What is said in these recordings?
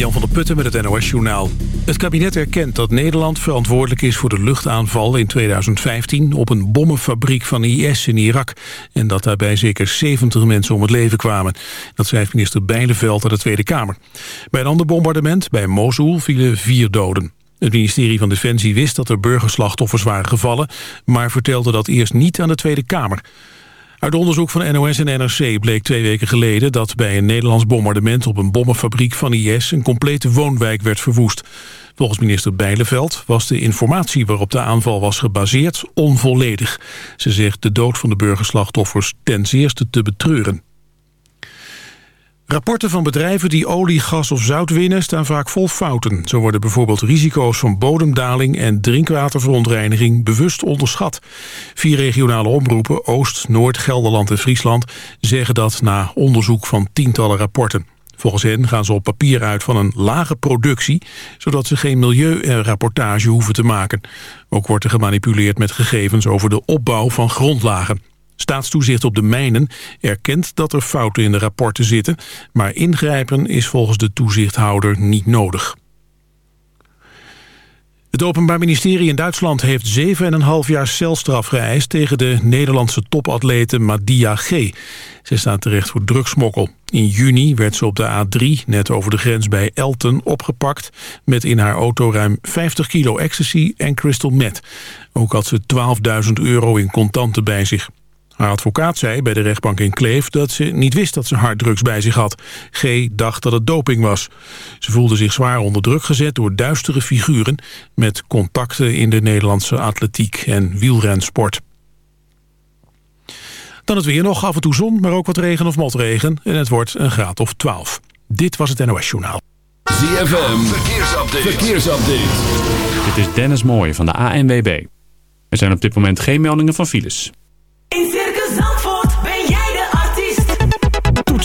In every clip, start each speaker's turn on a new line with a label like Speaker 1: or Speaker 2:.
Speaker 1: Jan van der Putten met het NOS-journaal. Het kabinet erkent dat Nederland verantwoordelijk is voor de luchtaanval in 2015... op een bommenfabriek van IS in Irak. En dat daarbij zeker 70 mensen om het leven kwamen. Dat schrijft minister Bijleveld aan de Tweede Kamer. Bij een ander bombardement, bij Mosul, vielen vier doden. Het ministerie van Defensie wist dat er burgerslachtoffers waren gevallen... maar vertelde dat eerst niet aan de Tweede Kamer. Uit onderzoek van NOS en NRC bleek twee weken geleden... dat bij een Nederlands bombardement op een bommenfabriek van IS... een complete woonwijk werd verwoest. Volgens minister Bijleveld was de informatie waarop de aanval was gebaseerd onvolledig. Ze zegt de dood van de burgerslachtoffers ten zeerste te betreuren. Rapporten van bedrijven die olie, gas of zout winnen staan vaak vol fouten. Zo worden bijvoorbeeld risico's van bodemdaling en drinkwaterverontreiniging bewust onderschat. Vier regionale omroepen, Oost, Noord, Gelderland en Friesland, zeggen dat na onderzoek van tientallen rapporten. Volgens hen gaan ze op papier uit van een lage productie... zodat ze geen milieurapportage hoeven te maken. Ook wordt er gemanipuleerd met gegevens over de opbouw van grondlagen. Staatstoezicht op de mijnen erkent dat er fouten in de rapporten zitten... maar ingrijpen is volgens de toezichthouder niet nodig. Het Openbaar Ministerie in Duitsland heeft 7,5 jaar celstraf geëist... tegen de Nederlandse topatlete Madia G. Ze staat terecht voor drugsmokkel. In juni werd ze op de A3, net over de grens bij Elten, opgepakt... met in haar auto ruim 50 kilo ecstasy en crystal meth. Ook had ze 12.000 euro in contanten bij zich. Haar advocaat zei bij de rechtbank in Kleef dat ze niet wist dat ze harddrugs bij zich had. G dacht dat het doping was. Ze voelde zich zwaar onder druk gezet door duistere figuren... met contacten in de Nederlandse atletiek en wielrensport. Dan het weer nog, af en toe zon, maar ook wat regen of motregen. En het wordt een graad of 12. Dit was het NOS Journaal.
Speaker 2: ZFM, verkeersupdate. verkeersupdate.
Speaker 3: Dit is Dennis Mooij van de ANWB. Er zijn op dit moment geen meldingen van files.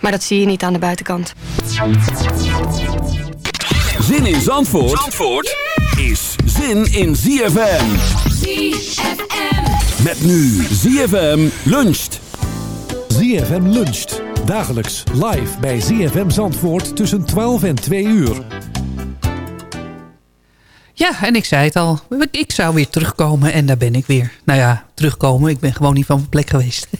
Speaker 4: Maar dat zie je niet aan de buitenkant.
Speaker 2: Zin in Zandvoort, Zandvoort is zin in ZFM.
Speaker 5: ZFM.
Speaker 2: Met nu ZFM luncht.
Speaker 6: ZFM luncht. Dagelijks live bij ZFM Zandvoort tussen 12 en 2 uur.
Speaker 7: Ja, en ik zei het al. Ik zou weer terugkomen en daar ben ik weer. Nou ja, terugkomen. Ik ben gewoon niet van mijn plek geweest.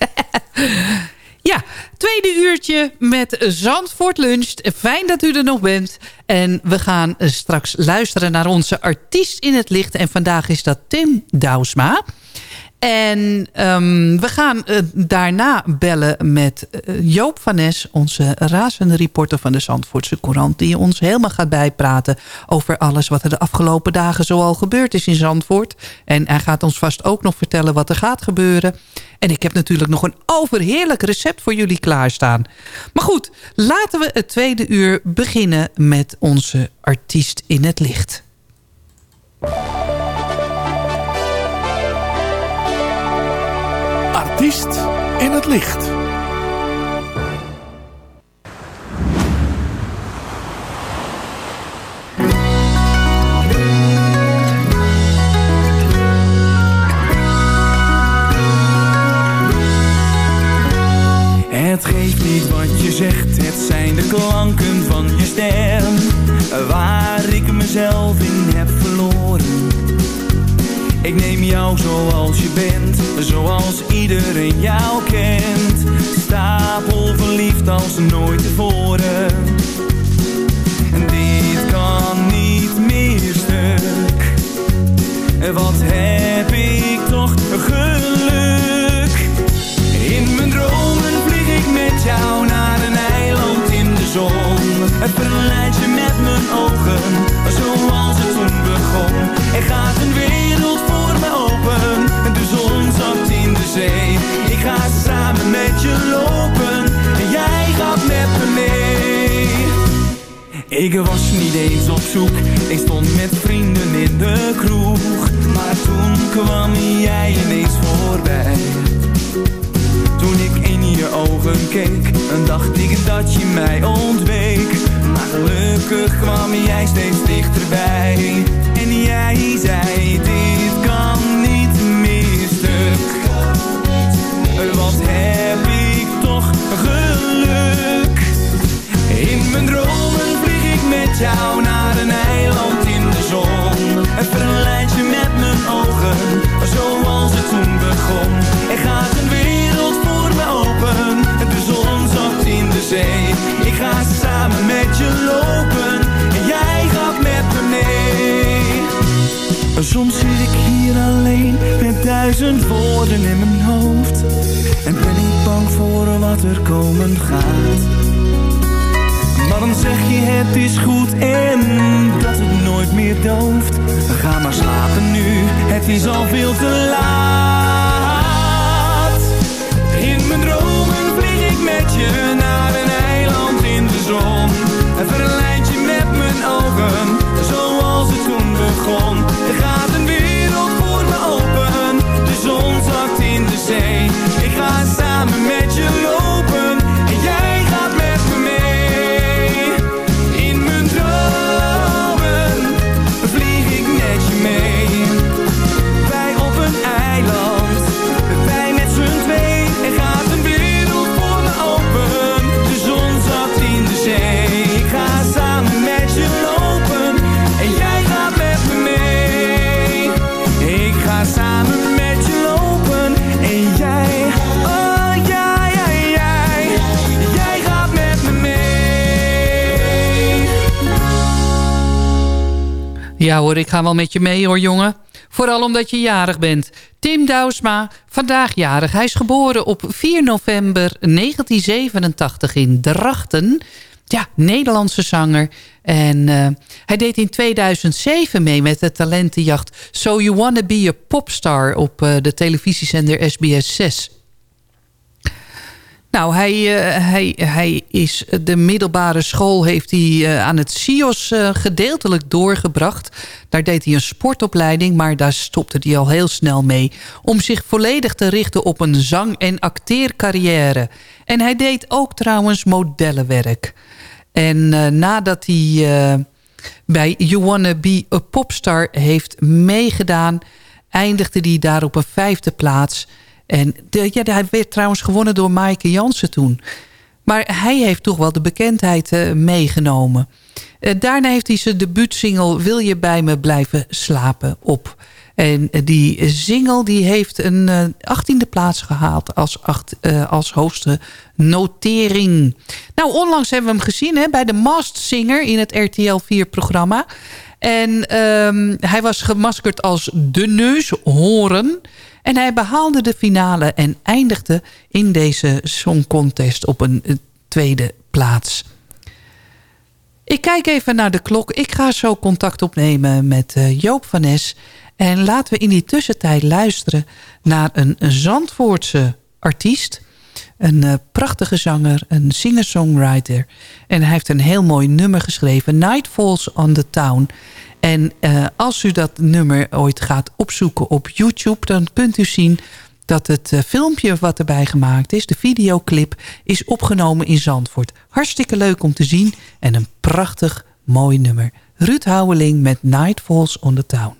Speaker 7: ja, tweede uurtje met Zandvoort Lunch. Fijn dat u er nog bent. En we gaan straks luisteren naar onze artiest in het licht. En vandaag is dat Tim Douwsma. En ehm, we gaan eh, daarna bellen met eh, Joop van Nes... onze razende reporter van de Zandvoortse Courant... die ons helemaal gaat bijpraten over alles wat er de afgelopen dagen zoal gebeurd is in Zandvoort. En hij gaat ons vast ook nog vertellen wat er gaat gebeuren. En ik heb natuurlijk nog een overheerlijk recept voor jullie klaarstaan. Maar goed, laten we het tweede uur beginnen met onze artiest in het licht.
Speaker 6: Artiest in het licht.
Speaker 8: Het geeft niet wat je zegt, het zijn de klanken van je stem. Waar ik mezelf in heb verloren. Ik neem jou zoals je bent, zoals iedereen jou kent. Stapel verliefd als nooit tevoren. Dit kan niet meer stuk. Wat heb ik toch geluk? In mijn dromen vlieg ik met jou naar een eiland in de zon. Het verleidt je met mijn ogen, zoals het toen begon. Er gaat een wereld Ik ga samen met je lopen, en jij gaat met me mee. Ik was niet eens op zoek, ik stond met vrienden in de kroeg. Maar toen kwam jij ineens voorbij. Toen ik in je ogen keek, dan dacht ik dat je mij ontweek. Maar gelukkig kwam jij steeds dichterbij. En jij zei, dit kan niet Wat heb ik toch geluk? In mijn dromen vlieg ik met jou naar een eiland in de zon. Het verleidt je met mijn ogen, zoals het toen begon. Er gaat een wereld voor me open, de zon zakt in de zee. Ik ga samen met je lopen, Soms zit ik hier alleen met duizend woorden in mijn hoofd. En ben ik bang voor wat er komen gaat. Maar dan zeg je het is goed en dat het nooit meer dooft. Ga maar slapen nu, het is al veel te laat Ja
Speaker 7: hoor, ik ga wel met je mee hoor jongen. Vooral omdat je jarig bent. Tim Douwsma, vandaag jarig. Hij is geboren op 4 november 1987 in Drachten. Ja, Nederlandse zanger. En eh, hij deed in 2007 mee met de talentenjacht So You Wanna Be a Popstar op eh, de televisiezender SBS 6. Nou, hij, eh, hij, hij is de middelbare school heeft hij eh, aan het CIOS eh, gedeeltelijk doorgebracht. Daar deed hij een sportopleiding, maar daar stopte hij al heel snel mee. Om zich volledig te richten op een zang- en acteercarrière. En hij deed ook trouwens modellenwerk. En eh, nadat hij eh, bij You Wanna Be a Popstar heeft meegedaan... eindigde hij daar op een vijfde plaats... En ja, hij werd trouwens gewonnen door Maaike Jansen toen. Maar hij heeft toch wel de bekendheid eh, meegenomen. Eh, daarna heeft hij zijn debuutsingle Wil je bij me blijven slapen op. En eh, die single die heeft een achttiende plaats gehaald als, als hoogste notering. Nou, onlangs hebben we hem gezien hè, bij de Masked Singer in het RTL 4-programma. En ehm, hij was gemaskerd als de neushoorn. En hij behaalde de finale en eindigde in deze Song Contest op een eh, tweede plaats. Ik kijk even naar de klok. Ik ga zo contact opnemen met eh, Joop van Nes. En laten we in die tussentijd luisteren naar een Zandvoortse artiest. Een uh, prachtige zanger, een singer-songwriter. En hij heeft een heel mooi nummer geschreven. Night Falls on the Town. En uh, als u dat nummer ooit gaat opzoeken op YouTube... dan kunt u zien dat het uh, filmpje wat erbij gemaakt is... de videoclip, is opgenomen in Zandvoort. Hartstikke leuk om te zien en een prachtig mooi nummer. Ruud Houweling met Night Falls on the Town.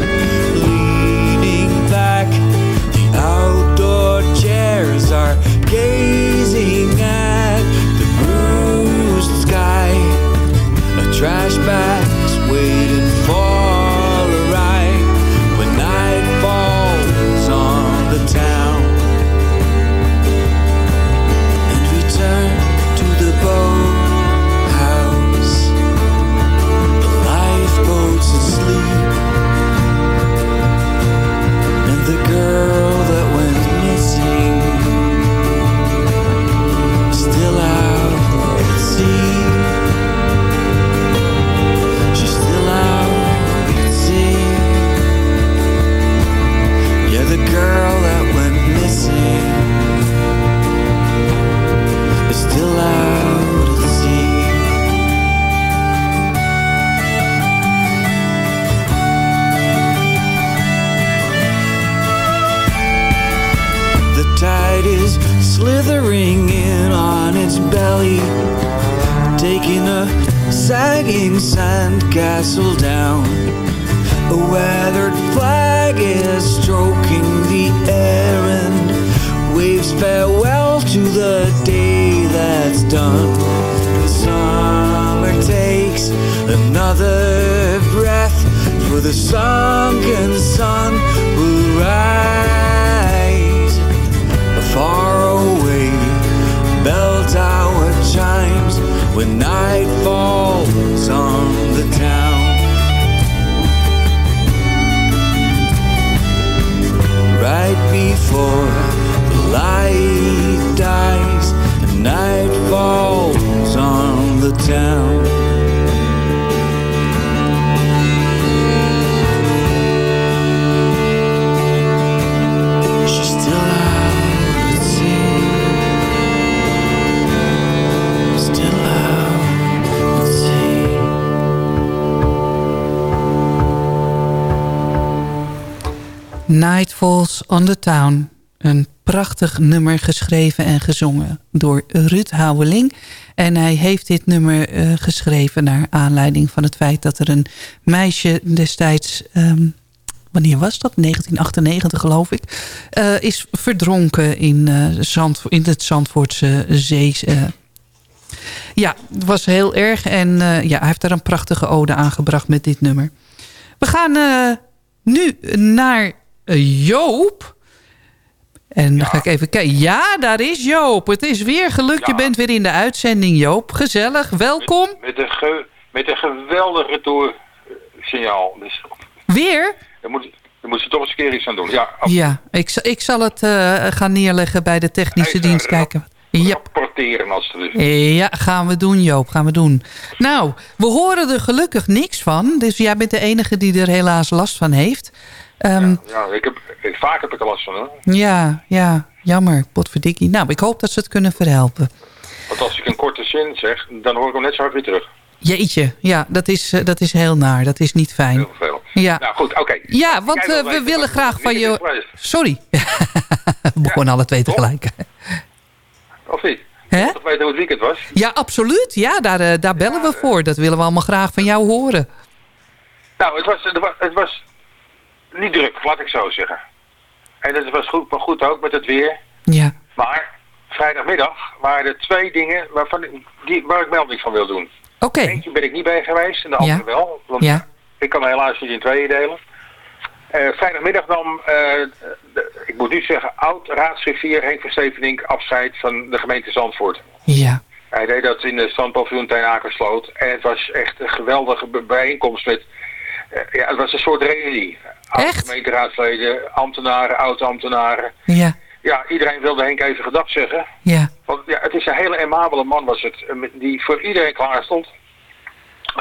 Speaker 9: Slithering in on its belly, taking a sagging sandcastle down. A weathered flag is stroking the air and waves farewell to the day that's done. The summer takes another breath, for the sunken sun will rise. Far when night falls on the town. right before the light dies night falls on the town.
Speaker 7: Night Falls on the Town. Een prachtig nummer geschreven en gezongen door Ruud Houweling. En hij heeft dit nummer eh, geschreven naar aanleiding van het feit dat er een meisje destijds... ehm, wanneer was dat? 1998 geloof ik. eh, is verdronken in, eh, Zand, in het Zandvoortse zee. ja, het was heel erg. En ja, hij heeft daar een prachtige ode aan gebracht met dit nummer. We gaan... nu naar Joop. En dan ga ik even kijken. Ja, daar is Joop. Het is weer geluk. Je bent weer in de uitzending, Joop. Gezellig. Welkom.
Speaker 10: Met een, ge, met een geweldig retoursignaal. Dus
Speaker 7: Weer?
Speaker 10: daar moet, moet ze toch eens een keer iets aan doen. Ja,
Speaker 7: Ja, ik, zal- ik zal het eh, gaan neerleggen bij de technische dienst. Kijken. Ja.
Speaker 10: rapporteren als het is.
Speaker 7: Ja, gaan we doen Joop, gaan we doen. Nou, we horen er gelukkig niks van. Dus jij bent de enige die er helaas last van heeft. Ehm,
Speaker 10: Ja, ik heb, ik, vaak heb ik er last van hoor.
Speaker 7: ja, ja, jammer, potverdikkie. Nou, ik hoop dat ze het kunnen verhelpen.
Speaker 10: Want als ik een korte zin zeg, dan hoor ik hem net zo hard weer terug.
Speaker 7: Jeetje, ja, dat is, eh, dat is heel naar. Dat is niet fijn.
Speaker 10: Veel.
Speaker 7: Ja.
Speaker 10: Nou goed, oké.
Speaker 7: Ja, want eh, we
Speaker 10: weten
Speaker 7: willen graag van je... Sorry. we begonnen alle twee tegelijk.
Speaker 10: Of niet?
Speaker 7: Hè?
Speaker 10: Toch weten hoe het weekend was?
Speaker 7: Ja, absoluut. Ja, daar, eh, daar bellen we voor. Dat willen we allemaal graag van jou horen.
Speaker 10: Nou, het was, het was, het was niet druk, laat ik zo zeggen. En het was goed, maar goed ook met het weer.
Speaker 7: Ja.
Speaker 10: Maar vrijdagmiddag waren er twee dingen waarvan, ik- die, waar ik melding van wil doen.
Speaker 7: Oké.
Speaker 10: Eentje ben ik niet bij geweest en de andere
Speaker 7: Ja.
Speaker 10: wel. Want
Speaker 7: Ja.
Speaker 10: ik kan helaas niet in tweeën delen. Eh, vrijdagmiddag nam, eh, de- ik moet nu zeggen, oud-raadsgriffier Henk van Stevenink afscheid van de gemeente Zandvoort.
Speaker 7: Ja.
Speaker 10: Hij deed dat in de standpaviljoen Tijn Akersloot. En het was echt een geweldige bijeenkomst met... eh, ja, het was een soort reunie. Oud-gemeenteraadsleden, ambtenaren, oud-ambtenaren.
Speaker 7: Ja.
Speaker 10: Ja, iedereen wilde Henk even gedag zeggen.
Speaker 7: Ja.
Speaker 10: Want ja, het is een hele amabele man was het. eh, Die voor iedereen klaar stond.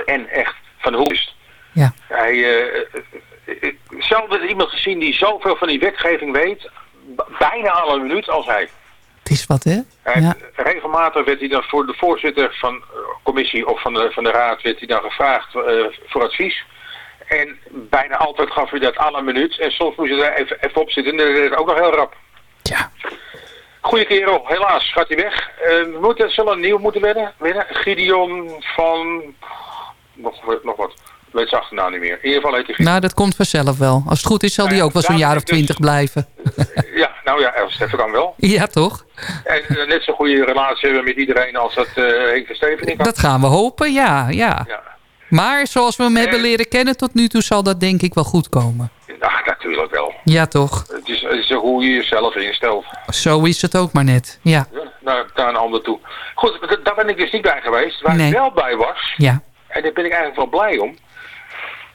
Speaker 10: En echt van de hoek is.
Speaker 7: Ja.
Speaker 10: Hij, eh, eh, eh, ik zelden iemand gezien die zoveel van die wetgeving weet. Bijna alle minuut als hij.
Speaker 7: Het is wat, hè?
Speaker 10: Hij-
Speaker 7: Ja.
Speaker 10: Regelmatig werd hij dan voor de voorzitter van de commissie of van de, van de raad werd hij dan gevraagd eh, voor advies. En bijna altijd gaf hij dat aan een minuut. En soms moest hij er even, even op zitten en dat deed hij ook nog heel rap.
Speaker 7: Ja.
Speaker 10: Goeie kerel, helaas gaat hij weg. Eh, we moeten, zullen een nieuw moeten winnen. winnen. Gideon van... Nog, nog wat. Ik weet zijn achternaam niet meer. In ieder geval heet hij Gideon.
Speaker 7: Nou, dat komt vanzelf wel. Als het goed is, zal die ook wel zo'n
Speaker 10: daar
Speaker 7: jaar of
Speaker 10: dus-
Speaker 7: twintig blijven.
Speaker 10: Ja, nou ja, Els Steffen kan wel.
Speaker 7: Ja, toch?
Speaker 10: En eh, net zo'n goede relatie hebben met iedereen als dat eh Henk Stevening had.
Speaker 7: Dat gaan we hopen, ja, ja.
Speaker 10: Ja.
Speaker 7: Maar zoals we hem hebben leren kennen tot nu toe... zal dat denk ik wel goed komen.
Speaker 10: Ja, natuurlijk wel.
Speaker 7: Ja, toch?
Speaker 10: Het is, het is hoe je jezelf instelt.
Speaker 7: Zo is het ook maar net. Ja.
Speaker 10: Ja, naar, naar een ander toe. Goed, daar ben ik dus niet bij geweest. Waar
Speaker 7: Nee.
Speaker 10: ik wel bij was,
Speaker 7: Ja.
Speaker 10: en daar ben ik eigenlijk wel blij om.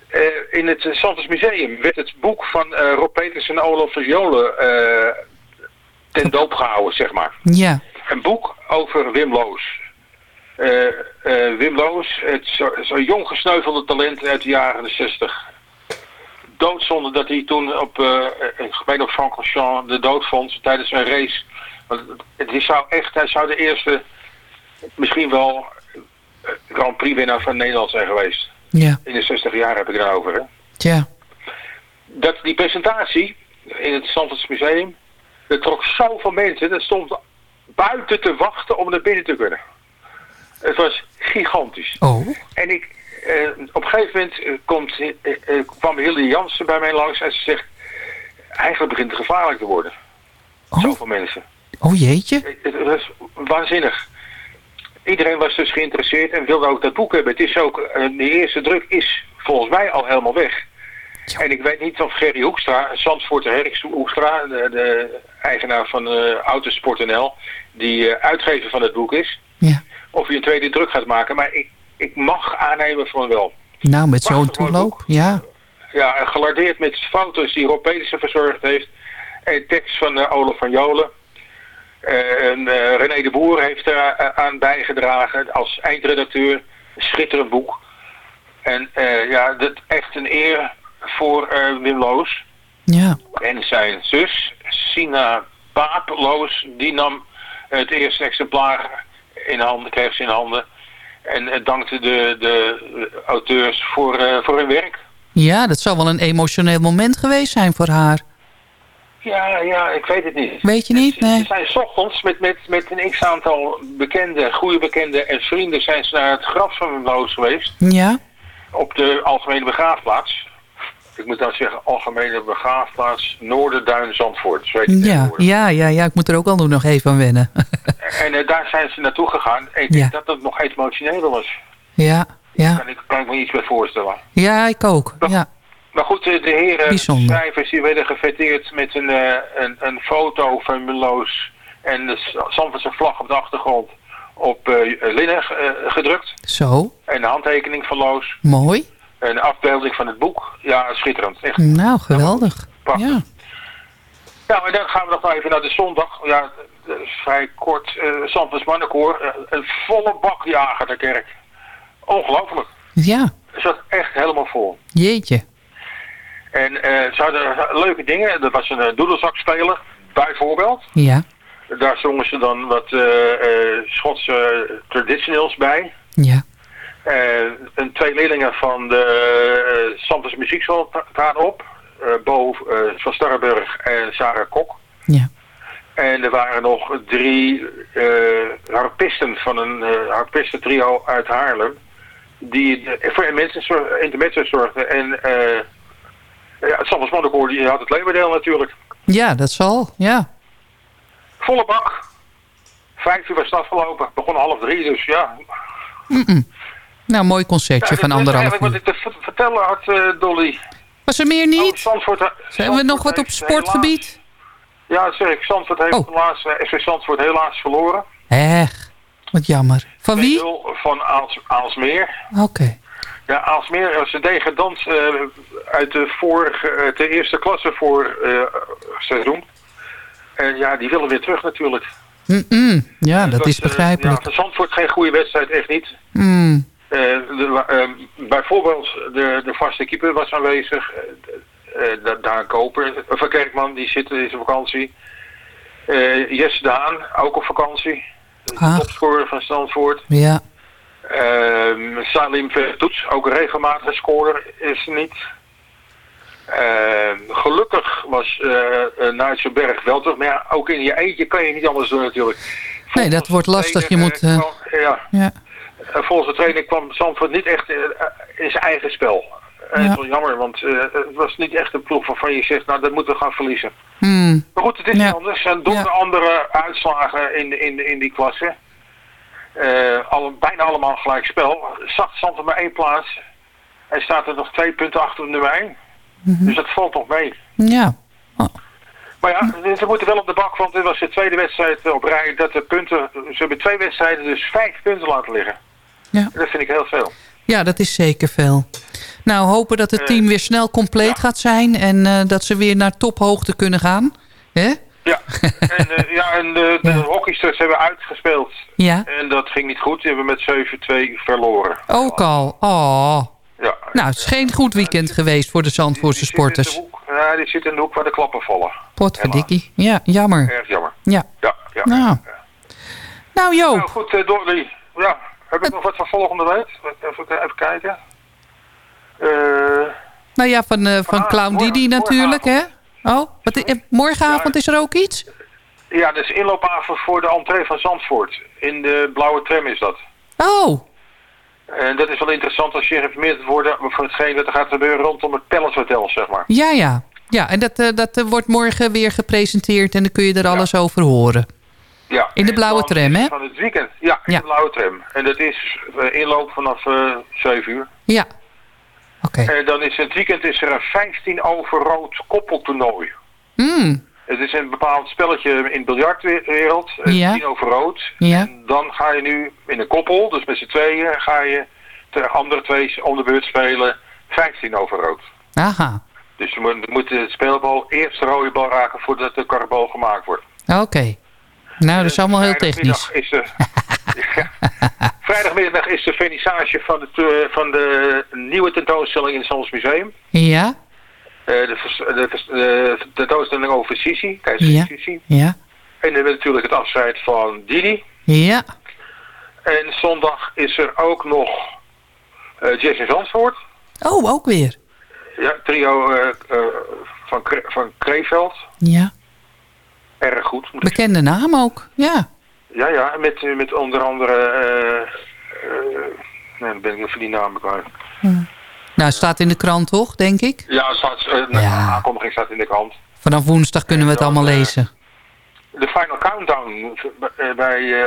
Speaker 10: eh, in het uh, Museum werd het boek van eh, Rob Peters en Olaf van Jolen eh, ten doop gehouden, zeg maar.
Speaker 7: Ja.
Speaker 10: Een boek over Wim Loos. Eh, eh, Wim Loos, het zo'n jong gesneuvelde talent uit de jaren 60. Doodzonde dat hij toen op, eh een gemeen op Francorchamps de dood vond tijdens zijn race. Want het, zou echt, hij zou de eerste, misschien wel Grand Prix winnaar van Nederland zijn geweest.
Speaker 7: Ja.
Speaker 10: In de 60 jaar heb ik het erover. Hè?
Speaker 7: Tja.
Speaker 10: dat die presentatie in het Zandvoorts Museum, er trok zoveel mensen, dat stond buiten te wachten om naar binnen te kunnen. Het was gigantisch.
Speaker 7: Oh.
Speaker 10: En ik, eh, op een gegeven moment eh, komt, eh, kwam Hilde Jansen bij mij langs en ze zegt, eigenlijk begint het gevaarlijk te worden. Zoveel mensen.
Speaker 7: Oh, jeetje.
Speaker 10: Het, het was waanzinnig. Iedereen was dus geïnteresseerd en wilde ook dat boek hebben. Het is ook, de eerste druk is volgens mij al helemaal weg. En ik weet niet of Gerry Hoekstra, Zandvoort Herks Hoekstra, de, de eigenaar van eh Autosport.nl, die uitgever van het boek is. Of hij een tweede druk gaat maken. Maar ik, ik mag aannemen van wel.
Speaker 7: Nou, met zo'n toeloop. Ja.
Speaker 10: Ja, gelardeerd met foto's die Rob Pedersen verzorgd heeft. En tekst van eh, Olaf van Jolen. Eh, en eh, René de Boer heeft er eh, aan bijgedragen als eindredacteur. Schitterend boek. En ja, dat echt een eer voor Wim Loos.
Speaker 7: Ja.
Speaker 10: En zijn zus, Sina Paap Loos, die nam het eerste exemplaar in handen, kreeg ze in handen. En eh, dankte de, de auteurs voor, eh, voor hun werk.
Speaker 7: Ja, dat zou wel een emotioneel moment geweest zijn voor haar.
Speaker 10: Ja, ja, ik weet het niet.
Speaker 7: Weet je niet? Nee.
Speaker 10: Ze zijn 's ochtends met, met, met een x-aantal bekende, goede bekenden en vrienden zijn ze naar het graf van Loos geweest.
Speaker 7: Ja.
Speaker 10: Op de algemene begraafplaats. Ik moet dan zeggen, algemene begraafplaats Noorderduin Zandvoort.
Speaker 7: Ja, ja, ja, ja. Ik moet er ook al nog even aan wennen.
Speaker 10: En eh, daar zijn ze naartoe gegaan. En ik
Speaker 7: Ja.
Speaker 10: denk dat het nog emotioneler was.
Speaker 7: ja, ja.
Speaker 10: Kan ik, kan ik me iets bij voorstellen.
Speaker 7: Ja, ik ook. Ja.
Speaker 10: Maar goed, de, de heren
Speaker 7: Bijzonder.
Speaker 10: schrijvers die werden gefeteerd met een, eh, een, een foto van Meloos en de Zandvoortse vlag op de achtergrond op eh, linnen eh, gedrukt.
Speaker 7: Zo,
Speaker 10: En een handtekening van Loos.
Speaker 7: mooi.
Speaker 10: Een afbeelding van het boek. Ja, schitterend. Echt.
Speaker 7: Nou, geweldig.
Speaker 10: Prachtig.
Speaker 7: Ja.
Speaker 10: Ja, maar dan gaan we nog maar even naar de zondag. Ja, vrij kort. eh Zandvoorts mannenkoor. eh, een volle bak jager de kerk. Ongelooflijk.
Speaker 7: ja,
Speaker 10: Het zat echt helemaal vol.
Speaker 7: jeetje.
Speaker 10: En eh, ze hadden leuke dingen. Er was een uh, doedelzakspeler, bijvoorbeeld.
Speaker 7: Ja,
Speaker 10: Daar zongen ze dan wat eh, eh, Schotse traditionals bij.
Speaker 7: ja,
Speaker 10: Eh, een twee leerlingen van de uh, Santos Muziekschool traden op. Eh Bo eh, van Starrenburg en Sarah Kok.
Speaker 7: ja.
Speaker 10: En er waren nog drie eh harpisten van een eh harpistentrio uit Haarlem. Die de- voor intermezzo zorgden. En eh ja, het Santos Mannenkoor die had het leeuwendeel natuurlijk.
Speaker 7: Ja, dat zal, ja.
Speaker 10: Volle bak. Vijf uur was het afgelopen. Begon half drie, dus ja.
Speaker 7: Mm-mm. Nou, mooi concertje
Speaker 10: Ja,
Speaker 7: van anderhalf uur.
Speaker 10: wat ik te vertellen had, Dolly.
Speaker 7: Was er meer niet?
Speaker 10: Zandvoort,
Speaker 7: Zijn we nog wat op sportgebied?
Speaker 10: Ja, zeg ik. Zandvoort heeft
Speaker 7: Oh.
Speaker 10: helaas, eh, FC Zandvoort helaas verloren.
Speaker 7: Echt, wat jammer. Van wie?
Speaker 10: 2-0 Van Aals, Aalsmeer.
Speaker 7: Oké.
Speaker 10: Ja, Aalsmeer was een degradant eh uit de, vorige, uit de eerste klasse voor eh seizoen. En ja, die willen weer terug natuurlijk.
Speaker 7: Ja, dat
Speaker 10: was,
Speaker 7: is
Speaker 10: eh,
Speaker 7: begrijpelijk.
Speaker 10: ja, voor Zandvoort geen goede wedstrijd, echt niet.
Speaker 7: Mm.
Speaker 10: Eh, de, wa- eh, bijvoorbeeld de, de vaste keeper was aanwezig. Eh eh, Da- Daan Koper eh, van Kerkman, die zit in zijn vakantie. Eh Jesse Daan, ook op vakantie.
Speaker 7: Ah.
Speaker 10: Topscorer van Stanford.
Speaker 7: Ja,
Speaker 10: Ehm Salim Vertoets, ook een regelmatige scorer, is niet. Ehm, gelukkig was uh, Nigel Berg wel terug. Maar ja, ook in je eentje kan je niet anders doen natuurlijk.
Speaker 7: nee, dat wordt lastig. Je moet... eh,
Speaker 10: kwam- ja,
Speaker 7: ja.
Speaker 10: eh, volgens de training kwam Zandvoort niet echt eh, in zijn eigen spel. En
Speaker 7: Ja.
Speaker 10: dat is wel jammer, want eh, het was niet echt een ploeg waarvan je zegt, nou dat moeten we gaan verliezen.
Speaker 7: Mm.
Speaker 10: Maar goed, het is
Speaker 7: Ja.
Speaker 10: anders. En door
Speaker 7: Ja.
Speaker 10: de andere uitslagen in, in, in die klasse, eh, alle, bijna allemaal gelijk spel, zag Zandvoort maar één plaats. Hij staat er nog twee punten achter nummer één.
Speaker 7: Mhm.
Speaker 10: Dus dat valt nog mee.
Speaker 7: Ja.
Speaker 10: Maar ja, ze moeten wel op de bak, want dit was de tweede wedstrijd op rij dat de punten, ze hebben twee wedstrijden, dus vijf punten laten liggen.
Speaker 7: Ja.
Speaker 10: Dat vind ik heel veel.
Speaker 7: ja, dat is zeker veel. Nou, hopen dat het team weer snel compleet gaat zijn... en eh, dat ze weer naar tophoogte kunnen gaan. Hè?
Speaker 10: Ja, en, eh, ja, en de, de hockeysters hebben uitgespeeld.
Speaker 7: Ja.
Speaker 10: En dat ging niet goed. Die hebben met 7-2 verloren.
Speaker 7: Ook al. Oh.
Speaker 10: Ja.
Speaker 7: Nou, het is geen goed weekend geweest voor de Zandvoortse sporters.
Speaker 10: Ja, die zit in de hoek waar de klappen vallen.
Speaker 7: Potverdikkie. Ja, jammer.
Speaker 10: Erg jammer.
Speaker 7: Ja.
Speaker 10: Ja, ja.
Speaker 7: Nou, nou Joop.
Speaker 10: Nou goed, uh. Ja, heb ik nog wat van volgende week? Even, even kijken. Eh,
Speaker 7: Nou ja, van, uh, van Clown Didi natuurlijk, hè? Oh, wat, eh, morgenavond is er ook iets?
Speaker 10: Ja, dat is inloopavond voor de entree van Zandvoort. In de blauwe tram is dat.
Speaker 7: Oh.
Speaker 10: En dat is wel interessant als je geïnformeerd wordt van hetgeen dat er gaat gebeuren rondom het Palace Hotel, zeg maar.
Speaker 7: Ja, ja. Ja, en dat, uh, dat uh, wordt morgen weer gepresenteerd en dan kun je er alles over horen.
Speaker 10: Ja.
Speaker 7: In de blauwe tram, hè?
Speaker 10: Van het weekend. Ja, in
Speaker 7: ja.
Speaker 10: de blauwe tram. En dat is uh, inloop vanaf uh, 7 uur.
Speaker 7: Ja.
Speaker 10: Okay. En dan is het weekend is er een 15 over rood koppeltoernooi.
Speaker 7: Mm.
Speaker 10: Het is een bepaald spelletje in de biljartwereld.
Speaker 7: Ja.
Speaker 10: 10 over rood.
Speaker 7: Ja.
Speaker 10: En dan ga je nu in een koppel, dus met z'n tweeën, ga je de andere twee om de beurt spelen 15 over rood.
Speaker 7: Aha.
Speaker 10: Dus je moet, moet de speelbal eerst de rode bal raken voordat de karrebal gemaakt wordt.
Speaker 7: Oké. Okay. Nou, dat is allemaal heel technisch.
Speaker 10: Is de, ja, vrijdagmiddag is de vernissage van de, van de nieuwe tentoonstelling in het Zanders Museum.
Speaker 7: Ja.
Speaker 10: Uh, de, de, de, tentoonstelling over Sisi, tijdens
Speaker 7: ja.
Speaker 10: Sisi.
Speaker 7: Ja.
Speaker 10: En dan natuurlijk het afscheid van Didi.
Speaker 7: Ja.
Speaker 10: En zondag is er ook nog uh, Jess in Zandvoort.
Speaker 7: Oh, ook weer.
Speaker 10: Ja, trio uh, van, Kre van Kreeveld.
Speaker 7: Ja.
Speaker 10: Erg goed.
Speaker 7: Bekende naam ook, ja.
Speaker 10: Ja, ja, met, met onder andere... nee, dan ben ik even die naam kwijt.
Speaker 7: Hm. Nou, staat in de krant toch, denk ik?
Speaker 10: Ja, staat, uh, ja. de aankondiging staat in de krant.
Speaker 7: Vanaf woensdag kunnen we het allemaal lezen.
Speaker 10: De Final Countdown bij uh,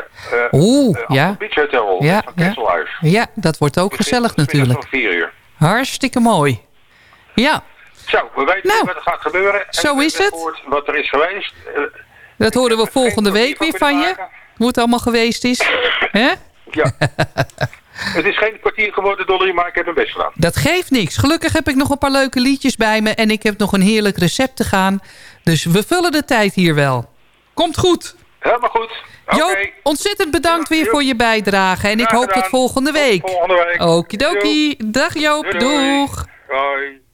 Speaker 7: Oeh, ja.
Speaker 10: Beach Hotel
Speaker 7: ja,
Speaker 10: van.
Speaker 7: Ja. ja, dat wordt ook gezellig natuurlijk.
Speaker 10: Om vier uur.
Speaker 7: Hartstikke mooi. Ja.
Speaker 10: Zo, we weten
Speaker 7: Nou,
Speaker 10: wat er gaat gebeuren. En
Speaker 7: zo is het.
Speaker 10: Wat er is geweest. Eh,
Speaker 7: Dat horen we volgende week weer van je. Hoe het allemaal geweest is. Hè?
Speaker 10: Ja. het is geen kwartier geworden, Dolly, maar ik heb mijn best gedaan.
Speaker 7: Dat geeft niks. Gelukkig heb ik nog een paar leuke liedjes bij me. En ik heb nog een heerlijk recept te gaan. Dus we vullen de tijd hier wel. Komt goed.
Speaker 10: Helemaal goed. Oké.
Speaker 7: Joop, ontzettend bedankt weer voor je bijdrage. En ik hoop tot volgende week.
Speaker 10: Tot volgende week.
Speaker 7: Okidoki. Dag Joop.
Speaker 10: Doei, doei.
Speaker 7: Doeg.
Speaker 10: Hoi.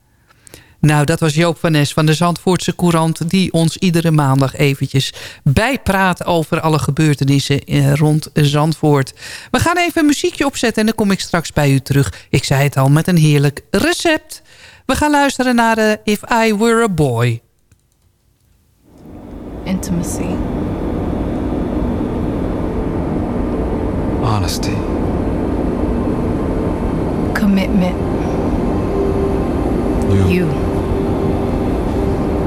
Speaker 7: Nou, dat was Joop van Nes van de Zandvoortse Courant... die ons iedere maandag eventjes bijpraat over alle gebeurtenissen eh, rond Zandvoort. We gaan even een muziekje opzetten en dan kom ik straks bij u terug. Ik zei het al, met een heerlijk recept. We gaan luisteren naar eh, If I Were a Boy.
Speaker 11: Intimacy.
Speaker 12: Honesty.
Speaker 11: Commitment.
Speaker 12: You.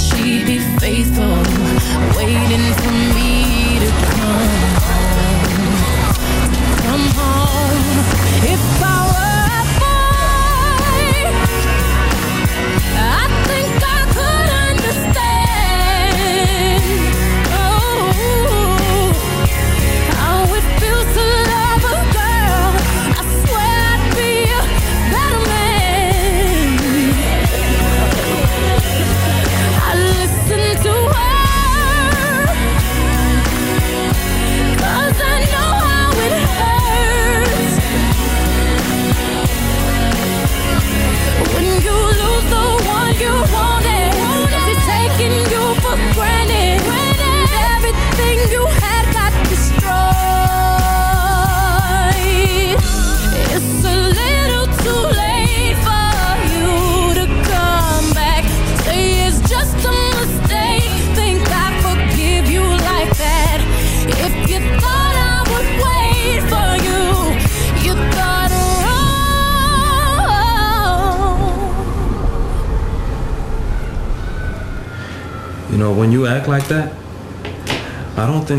Speaker 11: She'd be faithful, waiting for me to come. Come home. If I were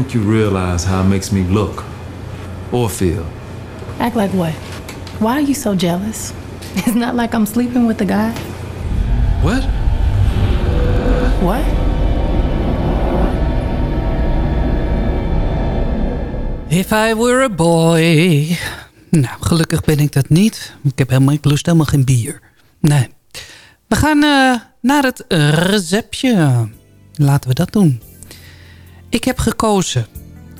Speaker 11: think you
Speaker 12: realize how it makes me look or feel.
Speaker 11: Act like what? Why are you so jealous? It's not like I'm sleeping with the guy.
Speaker 12: What?
Speaker 11: What?
Speaker 7: If I were a boy. Nou, gelukkig ben ik dat niet. Ik, heb helemaal, ik lust helemaal geen bier. Nee. We gaan eh, naar het receptje. Laten we dat doen. Ik heb gekozen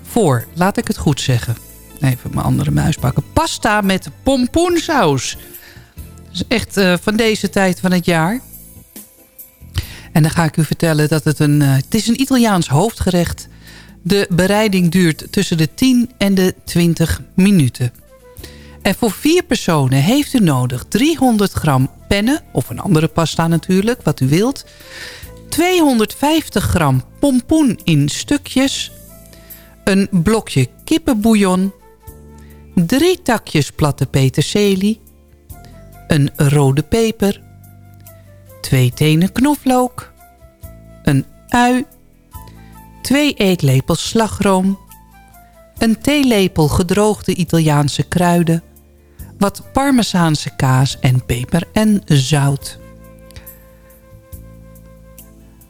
Speaker 7: voor, laat ik het goed zeggen... Even mijn andere muis pakken. Pasta met pompoensaus. Dat is echt eh, van deze tijd van het jaar. En dan ga ik u vertellen dat het een... eh, het is een Italiaans hoofdgerecht. De bereiding duurt tussen de 10 en de 20 minuten. En voor vier personen heeft u nodig 300 gram pennen... of een andere pasta natuurlijk, wat u wilt... 250 gram pompoen in stukjes... een blokje kippenbouillon... drie takjes platte peterselie... een rode peper... twee tenen knoflook... een ui... twee eetlepels slagroom... een theelepel gedroogde Italiaanse kruiden... wat parmezaanse kaas en peper en zout...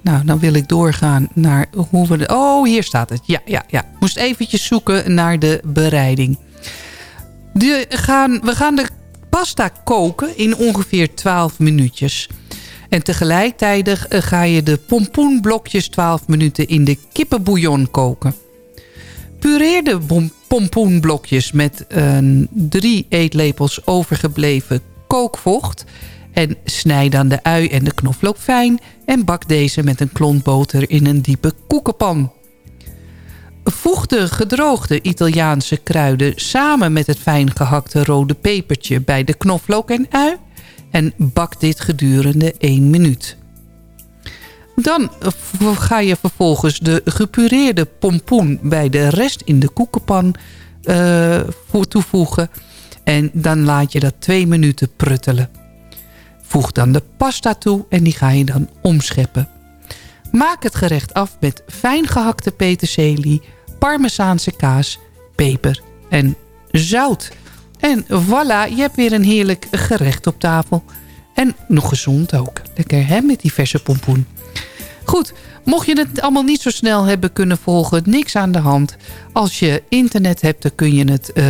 Speaker 7: Nou, dan wil ik doorgaan naar hoe we... De, oh, hier staat het. Ja, ja, ja. Moest eventjes zoeken naar de bereiding. Gaan, we gaan de pasta koken in ongeveer 12 minuutjes. En tegelijkertijd eh, ga je de pompoenblokjes 12 minuten in de kippenbouillon koken. Pureer de pompoenblokjes met eh, drie eetlepels overgebleven kookvocht... En snij dan de ui en de knoflook fijn en bak deze met een klont boter in een diepe koekenpan. Voeg de gedroogde Italiaanse kruiden samen met het fijn gehakte rode pepertje bij de knoflook en ui en bak dit gedurende 1 minuut. Dan ga je vervolgens de gepureerde pompoen bij de rest in de koekenpan eh, toevoegen. En dan laat je dat 2 minuten pruttelen. Voeg dan de pasta toe en die ga je dan omscheppen. Maak het gerecht af met fijn gehakte peterselie, parmezaanse kaas, peper en zout. En voilà, je hebt weer een heerlijk gerecht op tafel. En nog gezond ook. Lekker hè, met die verse pompoen. Goed, mocht je het allemaal niet zo snel hebben kunnen volgen... niks aan de hand. Als je internet hebt, dan kun je het eh,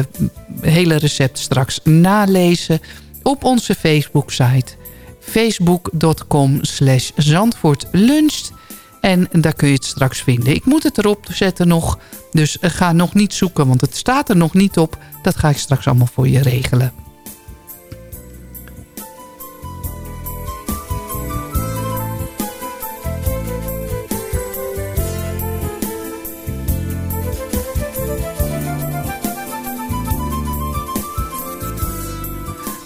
Speaker 7: hele recept straks nalezen... op onze Facebook-site facebook.com slash zandvoortluncht. En daar kun je het straks vinden. Ik moet het erop zetten nog, dus eh, ga nog niet zoeken... want het staat er nog niet op. Dat ga ik straks allemaal voor je regelen.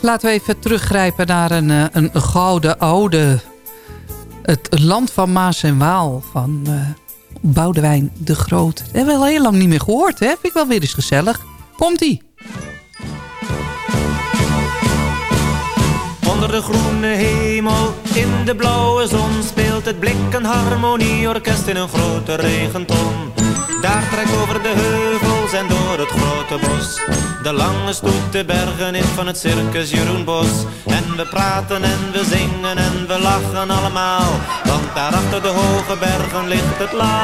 Speaker 7: Laten we even teruggrijpen naar een, eh, een gouden oude... Het land van Maas en Waal van eh, Boudewijn de Groot. Dat hebben we al heel lang niet meer gehoord, hè? Vind ik wel weer eens gezellig. Komt-ie.
Speaker 13: Onder de groene hemel, in de blauwe zon speelt het blik een harmonieorkest in een grote regenton. Daar trekt over de en door het grote bos. De lange stoet de bergen in van het circus Jeroen Bos. En we praten en we zingen en we lachen allemaal. Want daar achter de hoge bergen ligt het land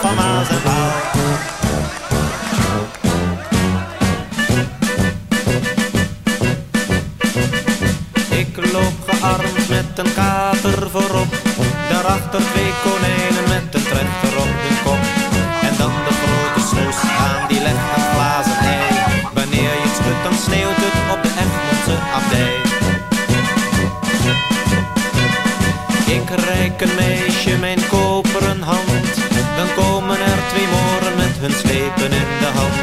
Speaker 13: van Maas en Waal. Ik loop gearmd met een kater voorop. Daarachter twee konijnen met een trechter aan die legt een glazen ei. Wanneer je het schudt dan sneeuwt het op de Egmondse abdij. Ik reik een meisje mijn koperen hand. Dan komen er twee moren met hun slepen in de hand.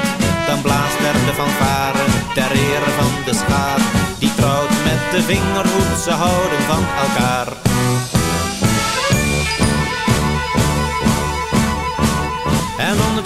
Speaker 13: Dan blaast er de fanfare ter ere van de schaar. Die trouwt met de vingerhoed, ze houden van elkaar.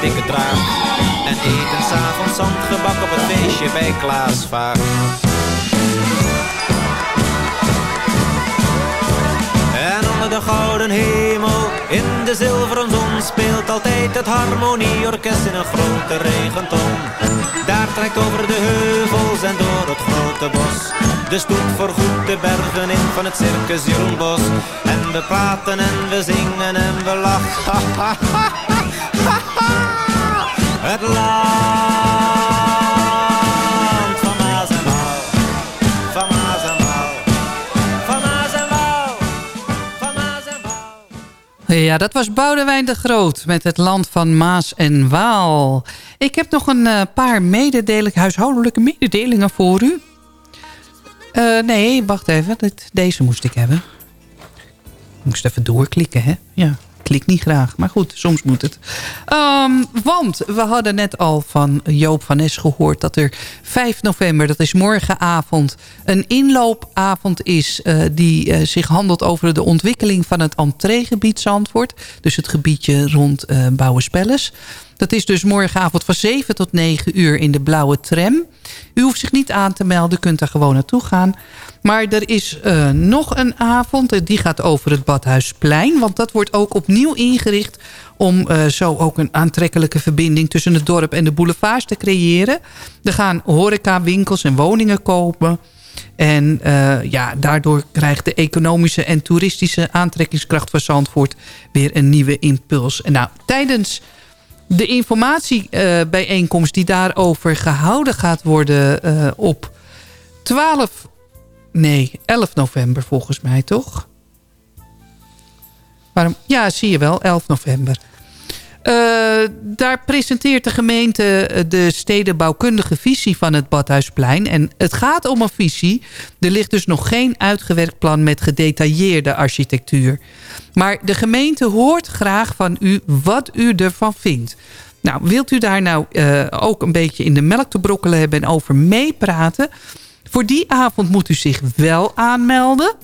Speaker 13: dikke draak. En eten s'avonds zandgebak op het feestje bij Klaas Vaak. En onder de gouden hemel, in de zilveren zon Speelt altijd het harmonieorkest in een grote regenton Daar trekt over de heuvels en door het grote bos De stoet voorgoed de bergen in van het circus Jeroenbos En we praten en we zingen en we lachen Het land van Maas en Waal Van Maas en Waal Van Maas en Waal Van Maas en Waal
Speaker 7: Ja, dat was Boudewijn de Groot met het land van Maas en Waal. Ik heb nog een eh, paar mededelingen, huishoudelijke mededelingen voor u. Eh, nee, wacht even. Dit, deze moest ik hebben. Ik moest even doorklikken, hè? Ja, klik niet graag. Maar goed, soms moet het. Ehm, want we hadden net al van Joop van Nes gehoord... dat er 5 november, dat is morgenavond... een inloopavond is eh, die eh, zich handelt over de ontwikkeling... van het entreegebied Zandvoort. Dus het gebiedje rond eh Bouwenspelles. Dat is dus morgenavond van 7 tot 9 uur in de blauwe tram. U hoeft zich niet aan te melden, kunt er gewoon naartoe gaan. Maar er is eh, nog een avond, en die gaat over het Badhuisplein. Want dat wordt ook opnieuw ingericht om eh, zo ook een aantrekkelijke verbinding... tussen het dorp en de boulevards te creëren. Er gaan horeca, winkels en woningen komen... En eh, ja, daardoor krijgt de economische en toeristische aantrekkingskracht van Zandvoort weer een nieuwe impuls. En nou, tijdens de informatiebijeenkomst die daarover gehouden gaat worden eh, op 12, nee, 11 november volgens mij, toch? Waarom? Ja, zie je wel, 11 november. Eh, daar presenteert de gemeente eh, de stedenbouwkundige visie van het Badhuisplein. En het gaat om een visie. Er ligt dus nog geen uitgewerkt plan met gedetailleerde architectuur. Maar de gemeente hoort graag van u wat u ervan vindt. Nou, wilt u daar nou eh, ook een beetje in de melk te brokkelen hebben en over meepraten? Voor die avond moet u zich wel aanmelden.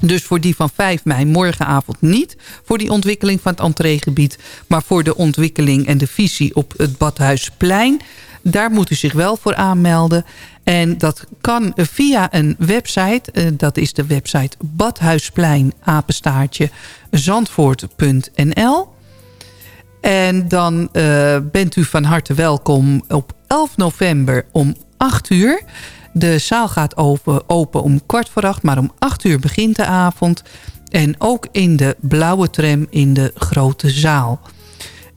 Speaker 7: Dus voor die van 5 mei morgenavond niet. Voor die ontwikkeling van het entreegebied. Maar voor de ontwikkeling en de visie op het Badhuisplein. Daar moet u zich wel voor aanmelden. En dat kan via een website. eh, Dat is de website badhuisplein apenstaartje zandvoort.nl. En dan eh, bent u van harte welkom op 11 november om 8 uur. De zaal gaat open, open om kwart voor acht, maar om 8 uur begint de avond. En ook in de blauwe tram in de grote zaal.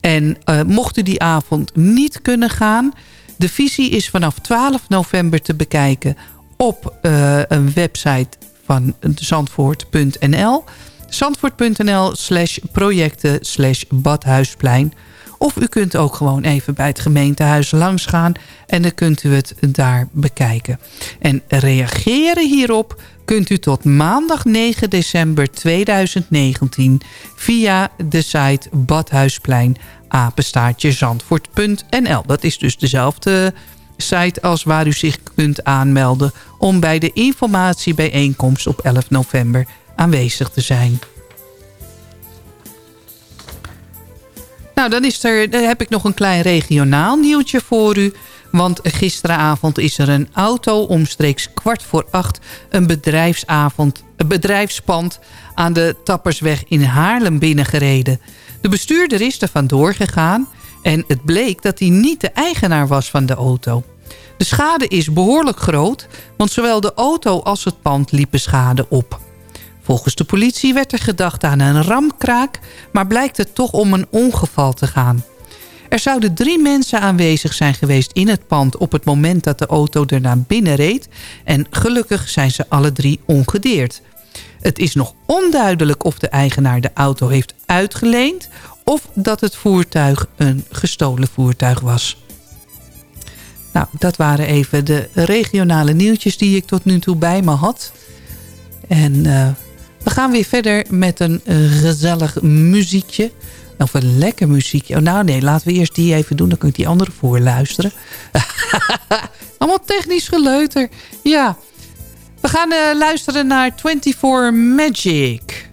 Speaker 7: En uh, mocht u die avond niet kunnen gaan... de visie is vanaf 12 november te bekijken op uh, een website van zandvoort.nl. Zandvoort.nl slash projecten slash badhuisplein. Of u kunt ook gewoon even bij het gemeentehuis langs gaan. En dan kunt u het daar bekijken. En reageren hierop kunt u tot maandag 9 december 2019... via de site Badhuisplein apenstaartje zandvoort.nl. Dat is dus dezelfde site als waar u zich kunt aanmelden... om bij de informatiebijeenkomst op 11 november aanwezig te zijn. Nou, dan, is er, heb ik nog een klein regionaal nieuwtje voor u. Want gisteravond is er een auto omstreeks kwart voor acht... een, bedrijfsavond, een bedrijfspand aan de Tappersweg in Haarlem binnengereden. De bestuurder is er vandoor gegaan... en het bleek dat hij niet de eigenaar was van de auto. De schade is behoorlijk groot... want zowel de auto als het pand liepen schade op. Volgens de politie werd er gedacht aan een ramkraak... maar blijkt het toch om een ongeval te gaan. Er zouden drie mensen aanwezig zijn geweest in het pand... op het moment dat de auto er naar binnen reed... en gelukkig zijn ze alle drie ongedeerd. Het is nog onduidelijk of de eigenaar de auto heeft uitgeleend... of dat het voertuig een gestolen voertuig was. Nou, dat waren even de regionale nieuwtjes die ik tot nu toe bij me had. En uh, we gaan weer verder met een eh, gezellig muziekje. Of een lekker muziekje. Oh, nou nee, laten we eerst die even doen. Dan kun je die andere voorluisteren. Allemaal technisch geleuter. Ja. We gaan eh, luisteren naar 24 Magic.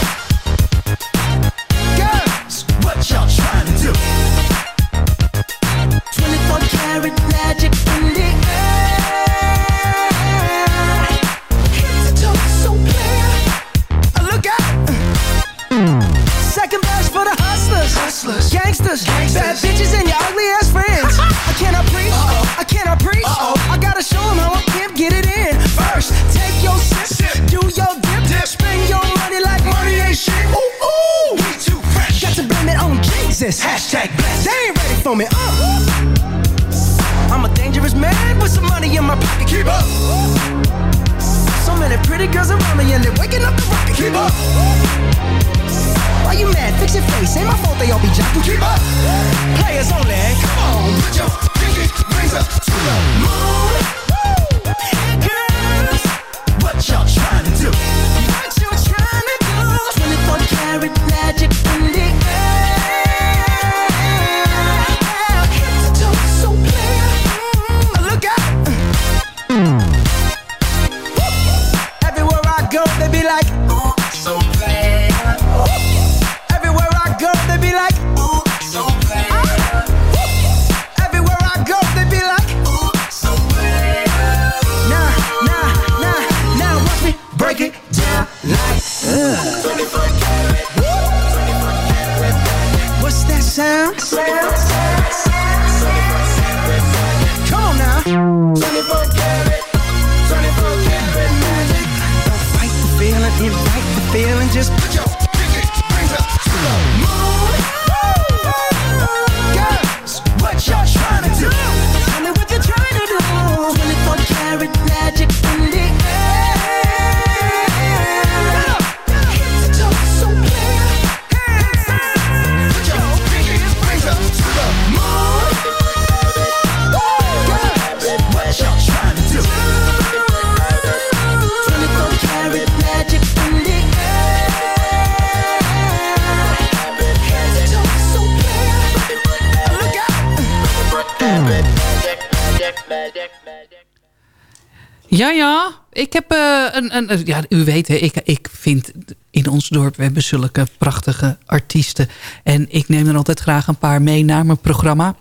Speaker 7: Ik heb eh, een, een, Ja, u weet, hè, ik, ik vind in ons dorp... we hebben zulke prachtige artiesten. En ik neem er altijd graag een paar mee naar mijn programma.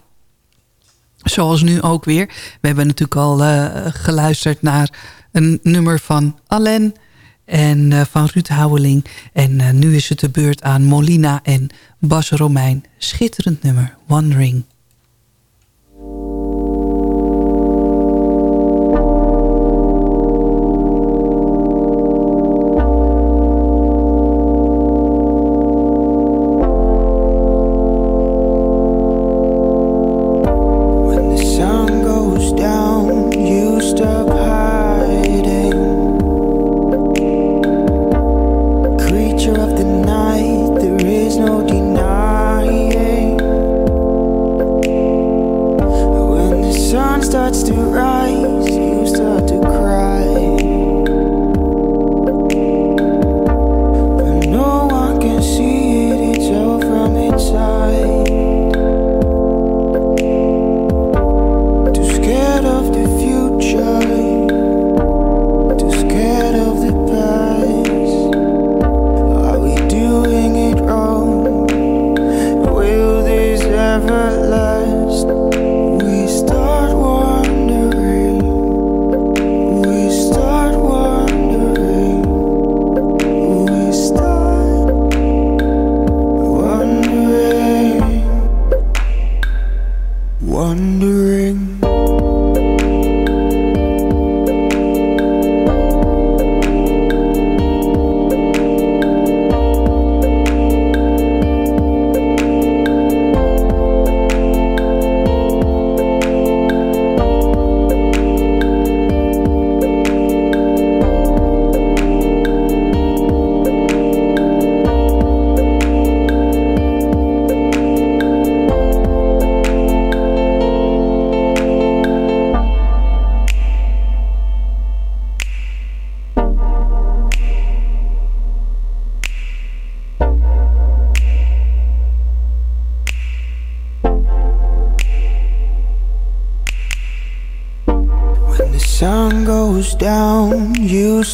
Speaker 7: Zoals nu ook weer. We hebben natuurlijk al eh, geluisterd naar een nummer van Alain... en eh, van Ruud Houweling. En nu is het de beurt aan Molina en Bas Romein. Schitterend nummer, Wandering.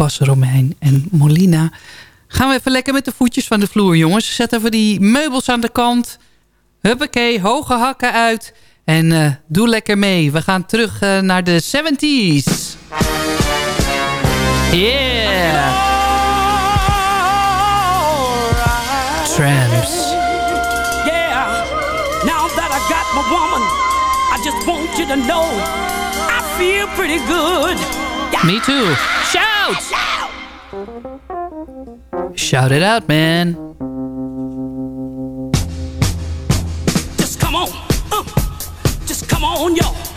Speaker 7: Bas Romein en Molina... gaan we even lekker met de voetjes van de vloer, jongens. Zet even die meubels aan de kant. Huppakee, hoge hakken uit. En eh, doe lekker mee. We gaan terug eh, naar de 70s. Yeah!
Speaker 14: Yeah, now that I got my woman, I just want you to know I feel pretty good.
Speaker 7: Me too. Shout! Shout it out, man.
Speaker 14: Just come on, uh, just come on, yo.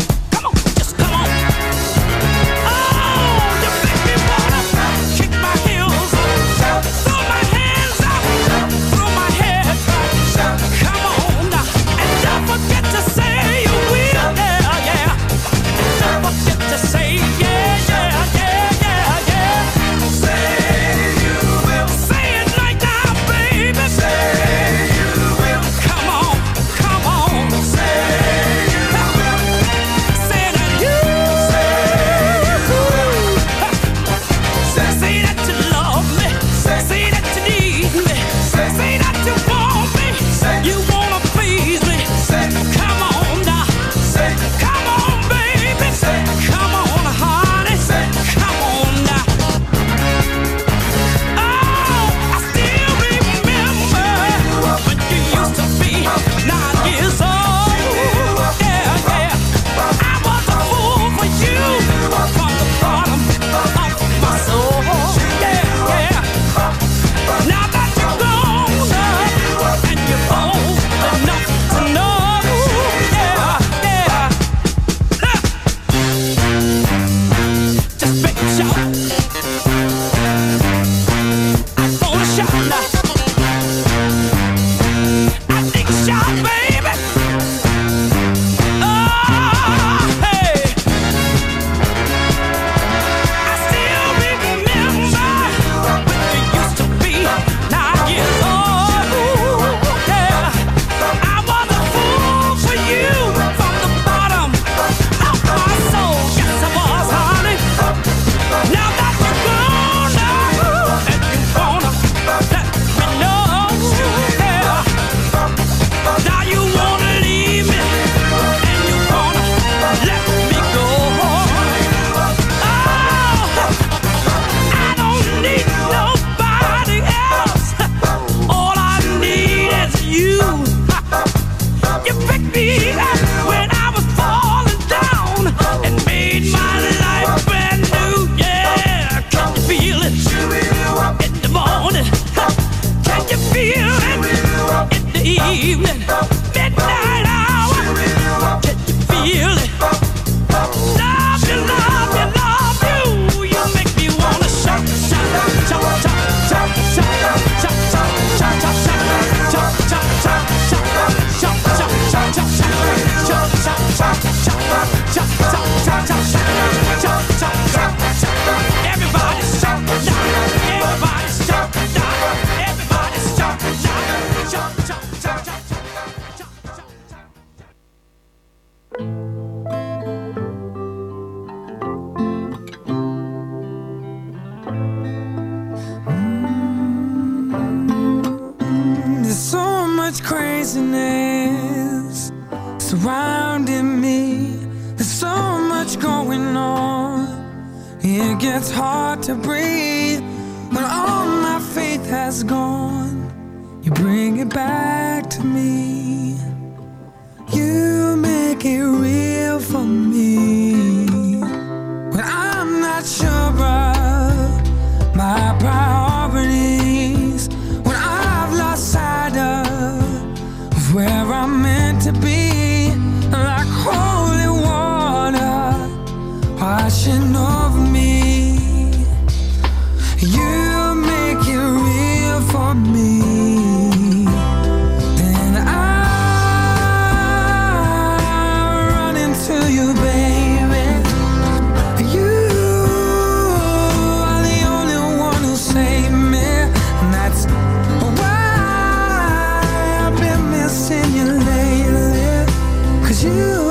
Speaker 14: You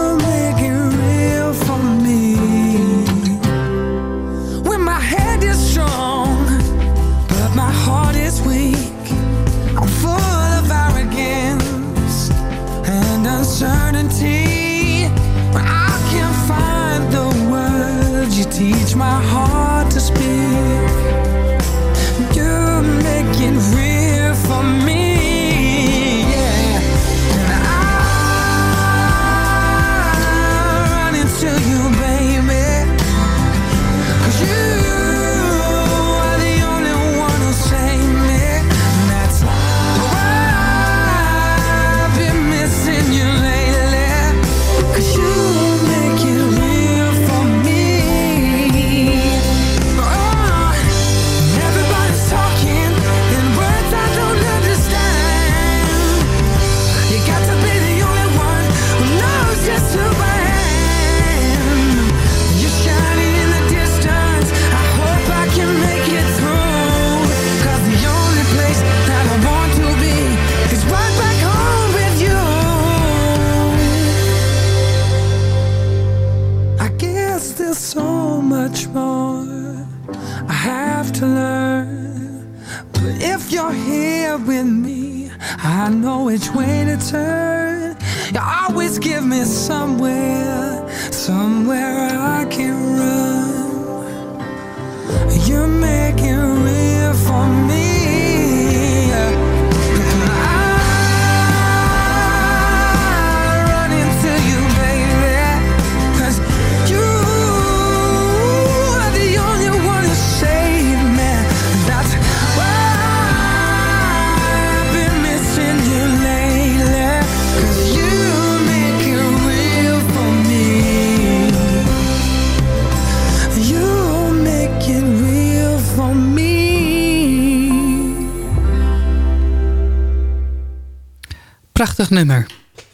Speaker 7: nummer.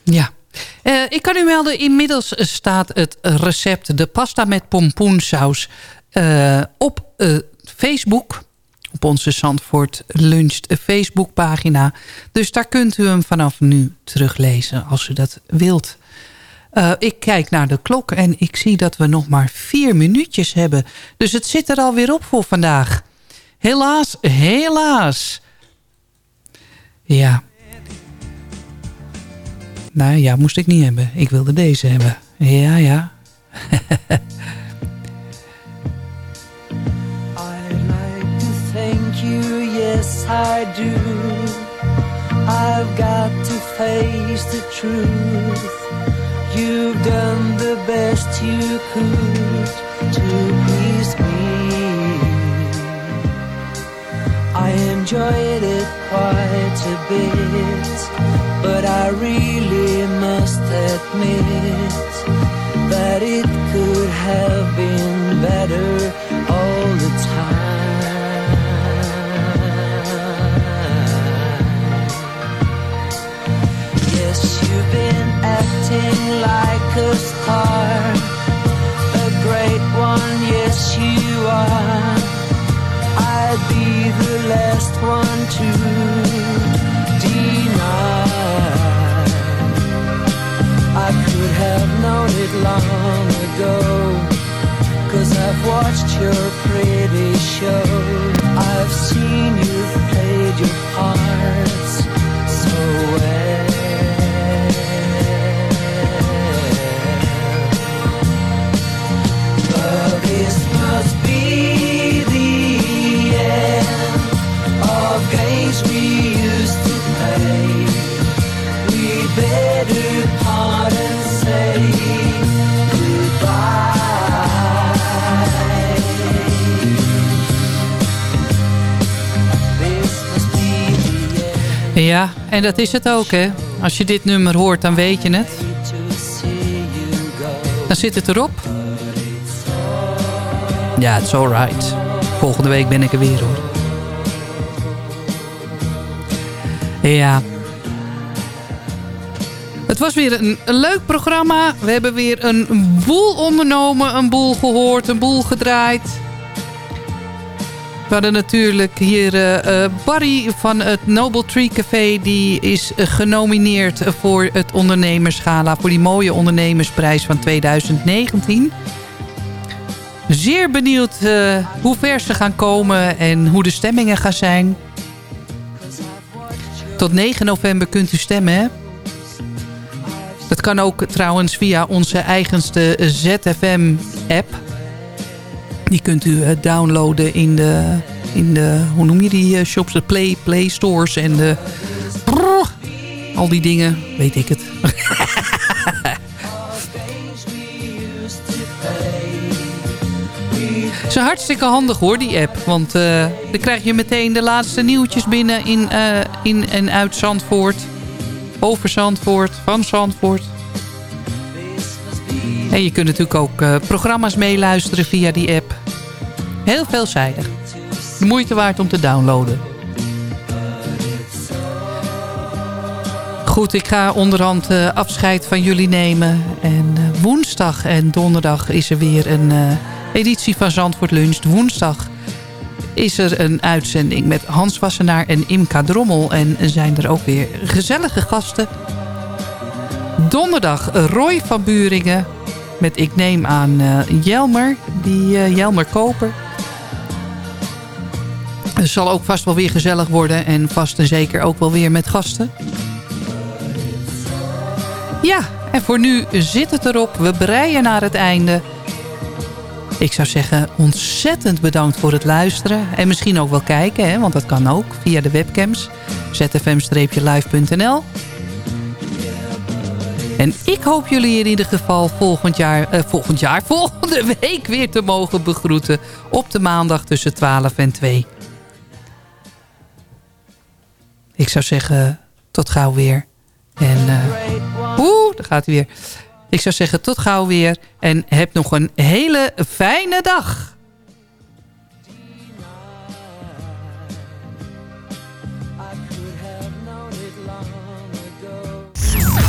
Speaker 7: Ja. Eh, ik kan u melden, inmiddels staat het recept... de pasta met pompoensaus eh, op eh, Facebook. Op onze Zandvoort Lunch Facebookpagina. Dus daar kunt u hem vanaf nu teruglezen als u dat wilt. Ik kijk naar de klok en ik zie dat we nog maar vier minuutjes hebben. Dus het zit er alweer op voor vandaag. Helaas, helaas. Ja. Nou ja, moest ik niet hebben. Ik wilde deze hebben. Ja, ja.
Speaker 9: I'd like to thank you, yes I do. I've got to face the truth. You've done the best you could to please me. I enjoyed it quite a bit, but I really must admit that it could have been better all the time. Yes, you've been acting like a star, a great one, yes, you are. I'd be the last one to long ago. Cause I've watched your pretty show. I've seen you've played your parts
Speaker 7: en dat is het ook, hè. Als je dit nummer hoort, dan weet je het. Dan zit het erop. Ja, it's alright. Volgende week ben ik er weer, hoor. Ja. Het was weer een, leuk programma. We hebben weer een boel ondernomen, een boel gehoord, een boel gedraaid. We hadden natuurlijk hier eh, eh, Barry van het Noble Tree Café. Die is genomineerd voor het ondernemerschala. Voor die mooie ondernemersprijs van 2019. Zeer benieuwd eh, hoe ver ze gaan komen en hoe de stemmingen gaan zijn. Tot 9 november kunt u stemmen? Dat kan ook trouwens via onze eigenste ZFM-app. Die kunt u eh, downloaden in de, in de, hoe noem je die eh, shops? De Play, Play Stores en de... Al die dingen, weet ik het. Het is hartstikke handig hoor, die app. Want eh, dan krijg je meteen de laatste nieuwtjes binnen in, in en uit Zandvoort. Over Zandvoort, van Zandvoort. En je kunt natuurlijk ook programma's meeluisteren via die app. Heel veelzijdig. De moeite waard om te downloaden. Goed, ik ga onderhand eh, afscheid van jullie nemen. En eh, woensdag en donderdag is er weer een eh, editie van Zandvoort Lunch. Woensdag is er een uitzending met Hans Wassenaar en Imka Drommel. En zijn er ook weer gezellige gasten. Donderdag Roy van Buringen. Met ik neem aan Jelmer. Die Jelmer Koper. Het zal ook vast wel weer gezellig worden. En vast en zeker ook wel weer met gasten. Ja, en voor nu zit het erop. We breien naar het einde. Ik zou zeggen, ontzettend bedankt voor het luisteren. En misschien ook wel kijken, hè, want dat kan ook via de webcams. zfm-live.nl En ik hoop jullie in ieder geval volgend jaar, eh, volgend jaar, volgende week weer te mogen begroeten. Op de maandag tussen 12 en 2. Ik zou zeggen, tot gauw weer. En, eh, oeh, daar gaat hij weer. Ik zou zeggen, tot gauw weer. En heb nog een hele fijne dag.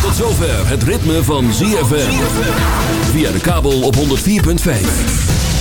Speaker 2: Tot zover het ritme van ZFM. Via de kabel op 104.5.